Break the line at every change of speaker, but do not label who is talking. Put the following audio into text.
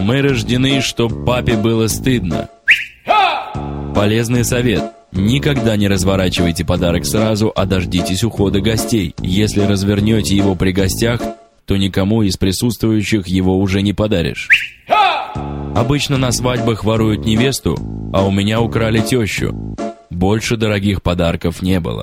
Мы рождены, чтоб папе было стыдно. Полезный совет. Никогда не разворачивайте подарок сразу, а дождитесь ухода гостей. Если развернете его при гостях, то никому из присутствующих его уже не подаришь. Обычно на свадьбах воруют невесту, а у меня украли тещу. Больше дорогих подарков не было.